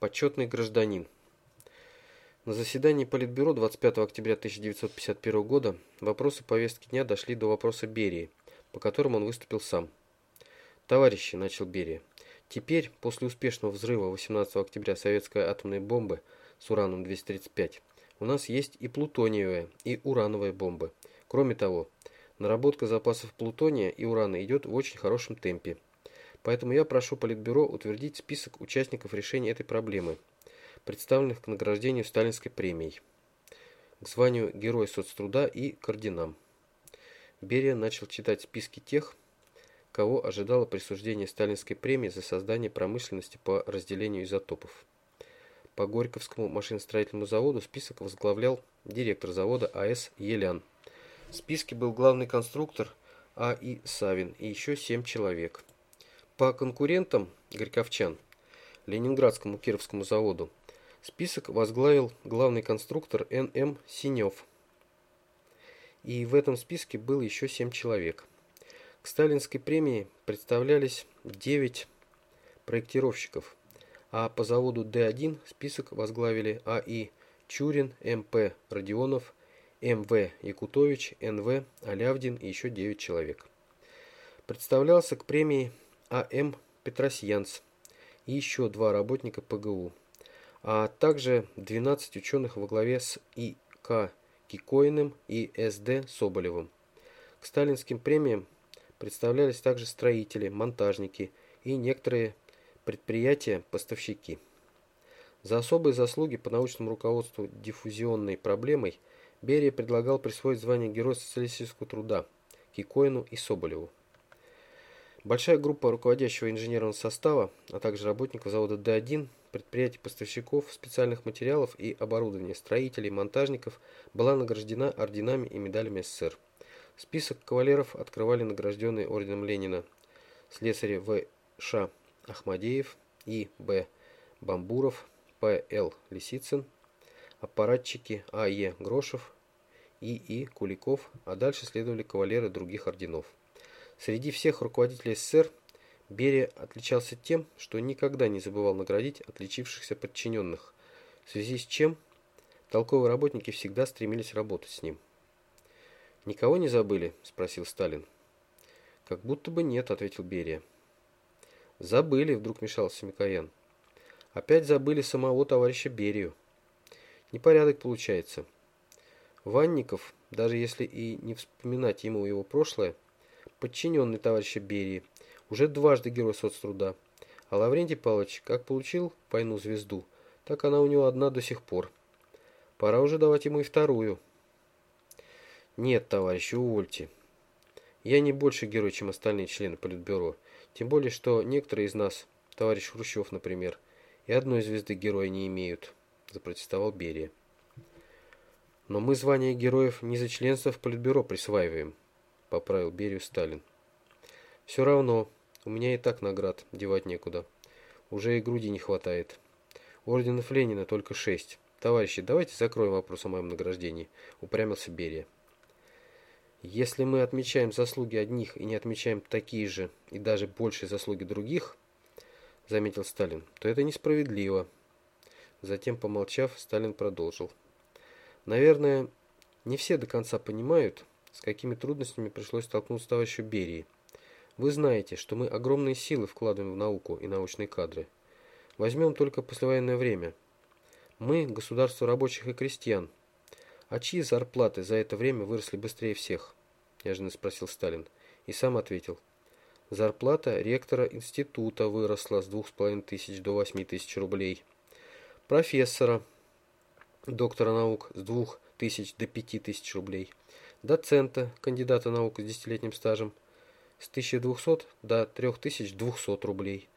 Почетный гражданин. На заседании Политбюро 25 октября 1951 года вопросы повестки дня дошли до вопроса Берии, по которому он выступил сам. «Товарищи», – начал Берия, – «теперь, после успешного взрыва 18 октября советской атомной бомбы с ураном-235, у нас есть и плутониевая, и урановая бомбы. Кроме того, наработка запасов плутония и урана идет в очень хорошем темпе. Поэтому я прошу Политбюро утвердить список участников решения этой проблемы, представленных к награждению Сталинской премией, к званию Герой соцтруда и к орденам. Берия начал читать списки тех, кого ожидало присуждение Сталинской премии за создание промышленности по разделению изотопов. По Горьковскому машиностроительному заводу список возглавлял директор завода А.С. Елян. В списке был главный конструктор А.И. Савин и еще семь человек. По конкурентам горьковчан, Ленинградскому Кировскому заводу, список возглавил главный конструктор Н.М. Синев. И в этом списке было еще семь человек. К сталинской премии представлялись 9 проектировщиков, а по заводу Д1 список возглавили А.И. Чурин, М.П. Родионов, М.В. Якутович, Н.В. Алявдин и еще 9 человек. Представлялся к премии а.М. Петросьянц и еще два работника ПГУ, а также 12 ученых во главе с И.К. Кикоиным и С.Д. Соболевым. К сталинским премиям представлялись также строители, монтажники и некоторые предприятия-поставщики. За особые заслуги по научному руководству диффузионной проблемой Берия предлагал присвоить звание Героя социалистического труда Кикоину и Соболеву. Большая группа руководящего инженерного состава, а также работников завода Д1, предприятий-поставщиков специальных материалов и оборудования, строителей, монтажников была награждена орденами и медалями СССР. Список кавалеров открывали награжденные орденом Ленина слесари. Ш. Ахмадеев, И. Б. Бамбуров, П. Л. Лисицын, аппаратчики А. Е. Грошев, И. И. Куликов, а дальше следовали кавалеры других орденов. Среди всех руководителей СССР Берия отличался тем, что никогда не забывал наградить отличившихся подчиненных, в связи с чем толковые работники всегда стремились работать с ним. «Никого не забыли?» – спросил Сталин. «Как будто бы нет», – ответил Берия. «Забыли», – вдруг мешался Микоян. «Опять забыли самого товарища Берию. Непорядок получается. Ванников, даже если и не вспоминать ему его прошлое, – подчиненный товарища Берии, уже дважды герой соцтруда. А Лаврентий Павлович как получил войну звезду, так она у него одна до сих пор. Пора уже давать ему и вторую. Нет, товарищи, увольте. Я не больше герой, чем остальные члены Политбюро. Тем более, что некоторые из нас, товарищ Хрущев, например, и одной звезды героя не имеют, запротестовал Берия. Но мы звание героев не за членство в Политбюро присваиваем поправил Берию Сталин. Все равно, у меня и так наград, девать некуда. Уже и груди не хватает. Орденов Ленина только шесть. Товарищи, давайте закроем вопрос о моем награждении, упрямился Берия. Если мы отмечаем заслуги одних и не отмечаем такие же и даже большие заслуги других, заметил Сталин, то это несправедливо. Затем, помолчав, Сталин продолжил. Наверное, не все до конца понимают, с какими трудностями пришлось столкнуться товарищу Берии. Вы знаете, что мы огромные силы вкладываем в науку и научные кадры. Возьмем только послевоенное время. Мы – государство рабочих и крестьян. А чьи зарплаты за это время выросли быстрее всех? Неожиданно спросил Сталин. И сам ответил. Зарплата ректора института выросла с двух с половиной тысяч до восьми тысяч рублей. Профессора, доктора наук с двух тысяч до пяти тысяч рублей доцента, кандидата наук с десятилетним стажем, с 1200 до 3200 рублей.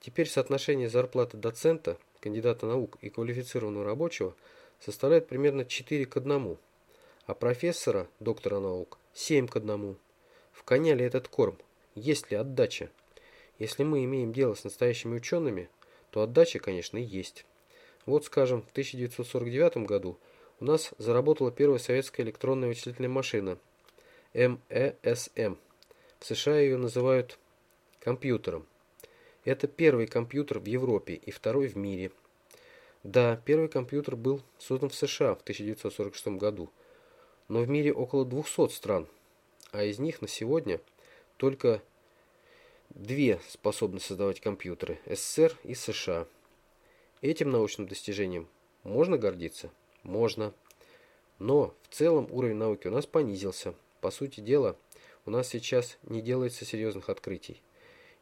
Теперь соотношение зарплаты доцента, кандидата наук и квалифицированного рабочего составляет примерно 4 к 1, а профессора, доктора наук, 7 к 1. В коня ли этот корм? Есть ли отдача? Если мы имеем дело с настоящими учеными, то отдача, конечно, есть. Вот, скажем, в 1949 году у нас заработала первая советская электронная вычислительная машина МЭСМ. В США ее называют компьютером. Это первый компьютер в Европе и второй в мире. Да, первый компьютер был создан в США в 1946 году, но в мире около 200 стран, а из них на сегодня только две способны создавать компьютеры – СССР и США. Этим научным достижением можно гордиться? Можно. Но в целом уровень науки у нас понизился. По сути дела, у нас сейчас не делается серьезных открытий.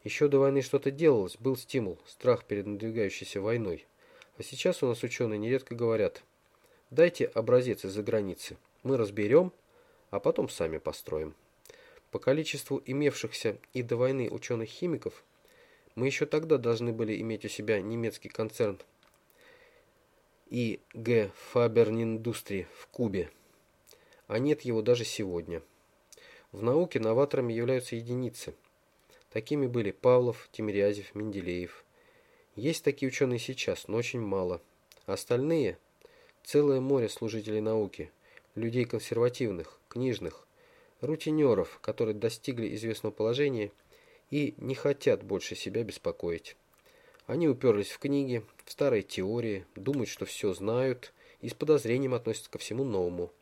Еще до войны что-то делалось, был стимул, страх перед надвигающейся войной. А сейчас у нас ученые нередко говорят, дайте образец из-за границы, мы разберем, а потом сами построим. По количеству имевшихся и до войны ученых-химиков, мы еще тогда должны были иметь у себя немецкий концерн и Г. Фаберниндустрии в Кубе, а нет его даже сегодня. В науке новаторами являются единицы. Такими были Павлов, Тимирязев, Менделеев. Есть такие ученые сейчас, но очень мало. Остальные – целое море служителей науки, людей консервативных, книжных, рутинеров, которые достигли известного положения и не хотят больше себя беспокоить. Они уперлись в книги, в старые теории, думают, что все знают и с подозрением относятся ко всему новому.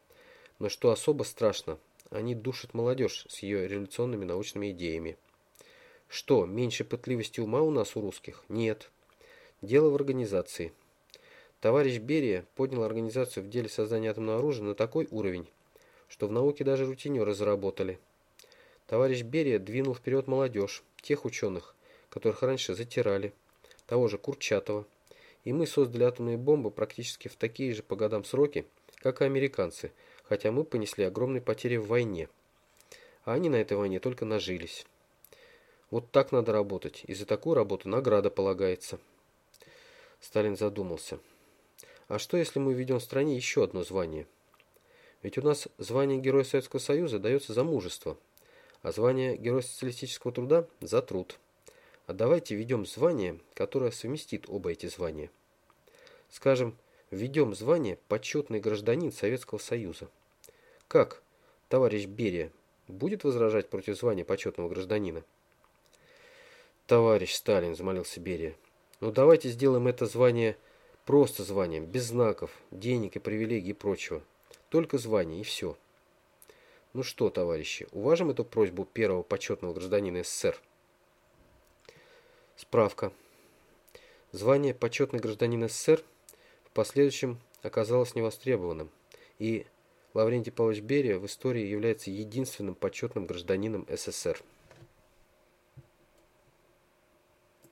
Но что особо страшно, они душат молодежь с ее революционными научными идеями. Что, меньше пытливости ума у нас у русских? Нет. Дело в организации. Товарищ Берия поднял организацию в деле создания атомного оружия на такой уровень, что в науке даже рутинеры заработали. Товарищ Берия двинул вперед молодежь, тех ученых, которых раньше затирали, того же Курчатова, и мы создали атомные бомбы практически в такие же по годам сроки, как и американцы, хотя мы понесли огромные потери в войне. А они на этой войне только нажились. Вот так надо работать, и за такую работу награда полагается. Сталин задумался. А что, если мы введем в стране еще одно звание? Ведь у нас звание Героя Советского Союза дается за мужество, а звание Героя Социалистического Труда – за труд. А давайте введем звание, которое совместит оба эти звания. Скажем, введем звание «Почетный гражданин Советского Союза». Как, товарищ Берия, будет возражать против звания почетного гражданина? Товарищ Сталин, взмолился Берия, ну давайте сделаем это звание просто званием, без знаков, денег и привилегий и прочего. Только звание и все. Ну что, товарищи, уважим эту просьбу первого почетного гражданина СССР? Справка. Звание почетный гражданин СССР в последующем оказалось невостребованным, и Лаврентий Павлович Берия в истории является единственным почетным гражданином СССР.